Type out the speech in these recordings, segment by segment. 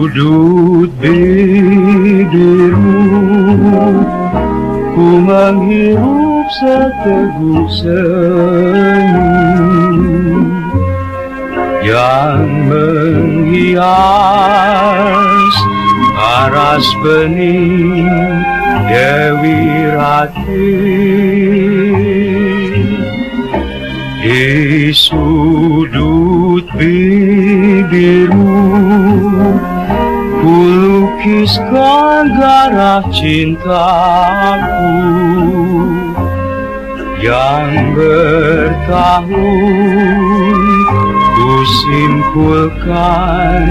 sudut bibirmu Ku menghirup seteguk senyum Yang menghias aras bening Dewi Ratih di sudut bibirmu lukiskan garah cintaku Yang bertahun Ku simpulkan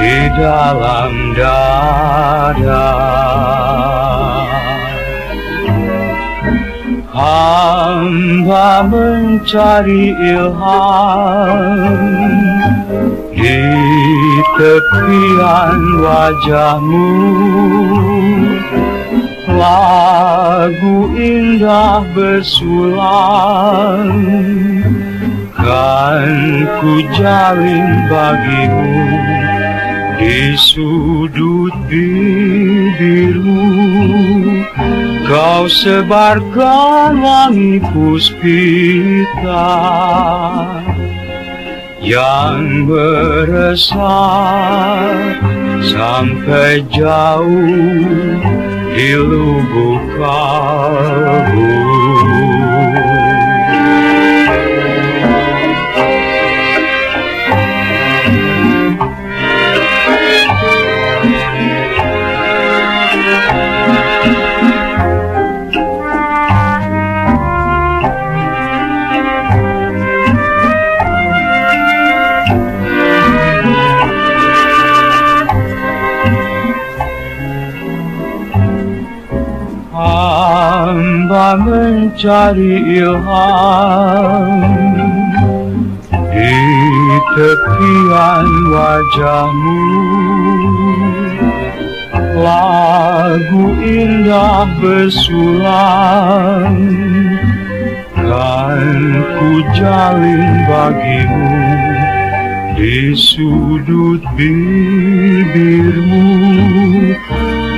di dalam dada. Hamba mencari ilham di tepian wajahmu Lagu indah bersulang. Kan ku jalin bagimu di sudut bibirmu. Kau sebarkan wangi puspita Yang meresap sampai jauh di lubuk kalbu Hamba mencari ilham di tepian wajahmu Lagu indah bersulang Kan ku jalin bagimu di sudut bibirmu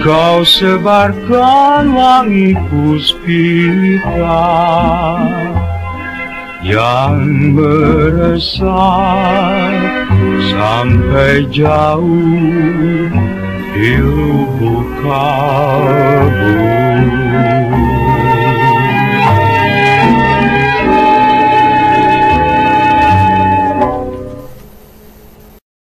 Kau sebarkan wangi puspita Yang meresap sampai jauh di lubuk kalbu